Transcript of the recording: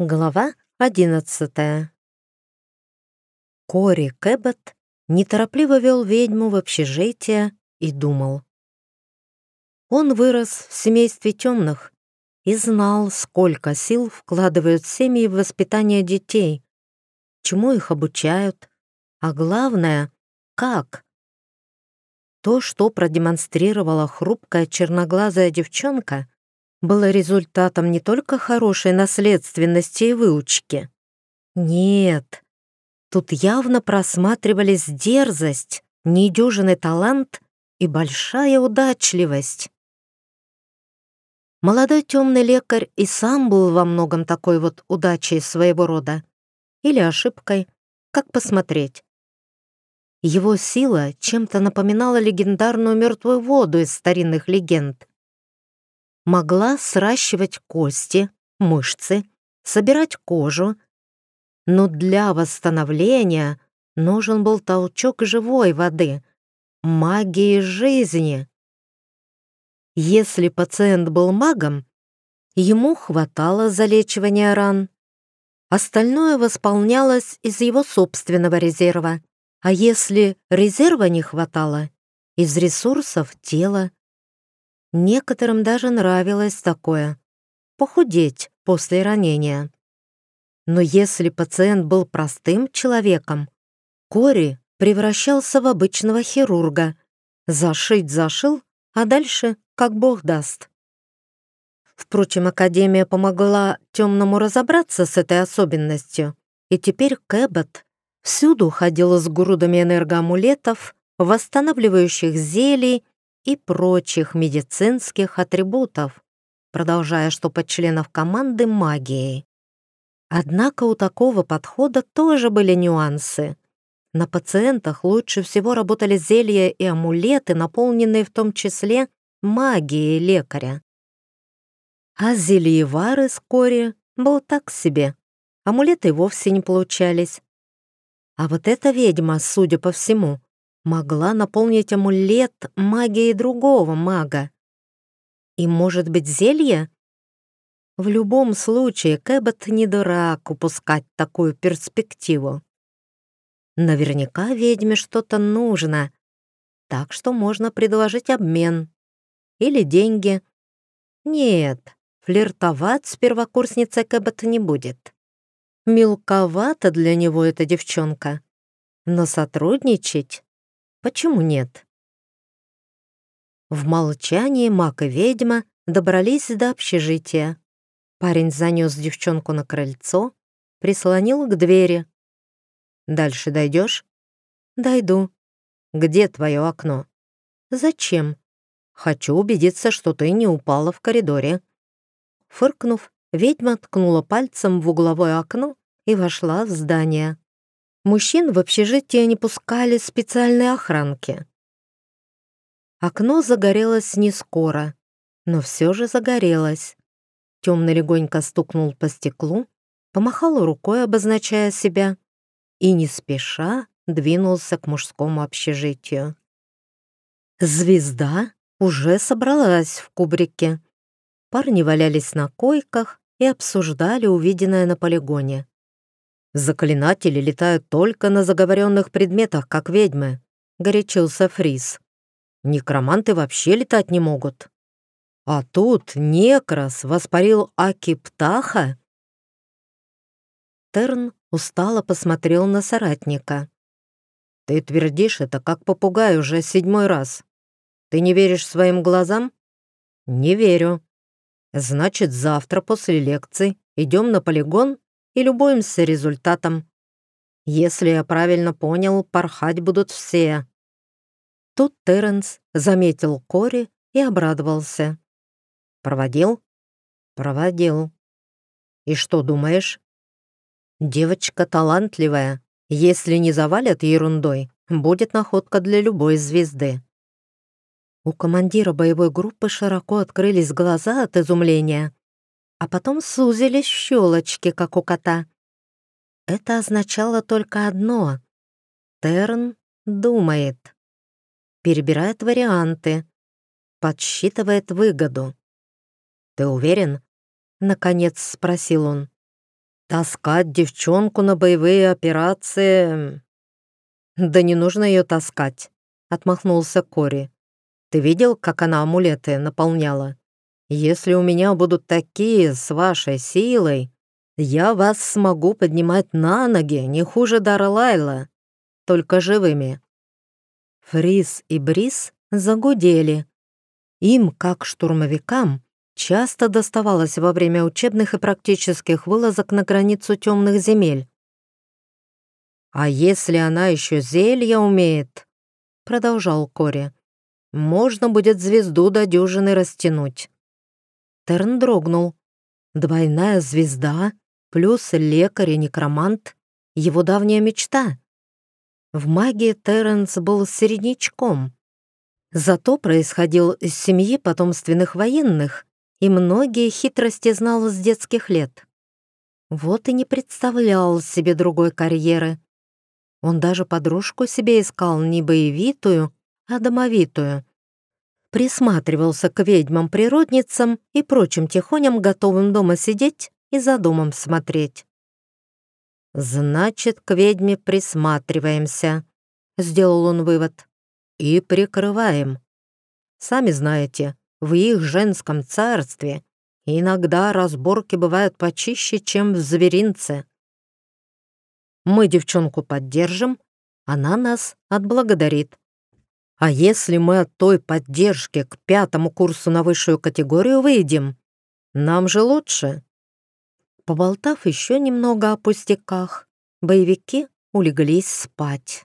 Глава одиннадцатая. Кори Кэббет неторопливо вел ведьму в общежитие и думал. Он вырос в семействе темных и знал, сколько сил вкладывают семьи в воспитание детей, чему их обучают, а главное — как. То, что продемонстрировала хрупкая черноглазая девчонка — было результатом не только хорошей наследственности и выучки. Нет, тут явно просматривались дерзость, недюжинный талант и большая удачливость. Молодой темный лекарь и сам был во многом такой вот удачей своего рода. Или ошибкой, как посмотреть. Его сила чем-то напоминала легендарную мертвую воду из старинных легенд могла сращивать кости, мышцы, собирать кожу, но для восстановления нужен был толчок живой воды, магии жизни. Если пациент был магом, ему хватало залечивания ран. Остальное восполнялось из его собственного резерва. А если резерва не хватало, из ресурсов тела. Некоторым даже нравилось такое — похудеть после ранения. Но если пациент был простым человеком, Кори превращался в обычного хирурга. Зашить зашил, а дальше как бог даст. Впрочем, Академия помогла темному разобраться с этой особенностью, и теперь Кэббет всюду ходила с грудами энергоамулетов, восстанавливающих зелий и прочих медицинских атрибутов, продолжая штопать членов команды магией. Однако у такого подхода тоже были нюансы. На пациентах лучше всего работали зелья и амулеты, наполненные в том числе магией лекаря. А зельевары вскоре был так себе. Амулеты вовсе не получались. А вот эта ведьма, судя по всему, могла наполнить амулет магией другого мага. И, может быть, зелье? В любом случае, Кэббет не дурак упускать такую перспективу. Наверняка ведьме что-то нужно, так что можно предложить обмен. Или деньги. Нет, флиртовать с первокурсницей Кэббет не будет. Мелковата для него эта девчонка. Но сотрудничать Почему нет? В молчании маг и ведьма добрались до общежития. Парень занес девчонку на крыльцо, прислонил к двери. «Дальше дойдешь?» «Дойду». «Где твое окно?» «Зачем?» «Хочу убедиться, что ты не упала в коридоре». Фыркнув, ведьма ткнула пальцем в угловое окно и вошла в здание. Мужчин в общежитие не пускали специальные охранки. Окно загорелось не скоро, но все же загорелось. Темный легонько стукнул по стеклу, помахал рукой, обозначая себя, и не спеша двинулся к мужскому общежитию. Звезда уже собралась в кубрике. Парни валялись на койках и обсуждали увиденное на полигоне. Заклинатели летают только на заговоренных предметах, как ведьмы», — горячился Фрис. «Некроманты вообще летать не могут». «А тут Некрас воспарил Аки Птаха?» Терн устало посмотрел на соратника. «Ты твердишь это, как попугай, уже седьмой раз. Ты не веришь своим глазам?» «Не верю. Значит, завтра после лекции идем на полигон и любуемся результатом. Если я правильно понял, порхать будут все. Тут Терренс заметил Кори и обрадовался. «Проводил?» «Проводил. И что думаешь?» «Девочка талантливая. Если не завалят ерундой, будет находка для любой звезды». У командира боевой группы широко открылись глаза от изумления а потом сузились щелочки, как у кота. Это означало только одно. Терн думает, перебирает варианты, подсчитывает выгоду. «Ты уверен?» — наконец спросил он. Таскать девчонку на боевые операции... Да не нужно ее таскать, отмахнулся Кори. Ты видел, как она амулеты наполняла? Если у меня будут такие с вашей силой, я вас смогу поднимать на ноги не хуже Дарлайла, только живыми. Фрис и Брис загудели. Им, как штурмовикам, часто доставалось во время учебных и практических вылазок на границу темных земель. «А если она еще зелья умеет?» — продолжал Кори. «Можно будет звезду до дюжины растянуть». Терн дрогнул. «Двойная звезда плюс лекарь и некромант — его давняя мечта». В магии Терренс был середнячком. Зато происходил из семьи потомственных военных и многие хитрости знал с детских лет. Вот и не представлял себе другой карьеры. Он даже подружку себе искал не боевитую, а домовитую. Присматривался к ведьмам-природницам и прочим тихоням, готовым дома сидеть и за домом смотреть. «Значит, к ведьме присматриваемся», — сделал он вывод. «И прикрываем. Сами знаете, в их женском царстве иногда разборки бывают почище, чем в зверинце. Мы девчонку поддержим, она нас отблагодарит. А если мы от той поддержки к пятому курсу на высшую категорию выйдем, нам же лучше. Поболтав еще немного о пустяках, боевики улеглись спать.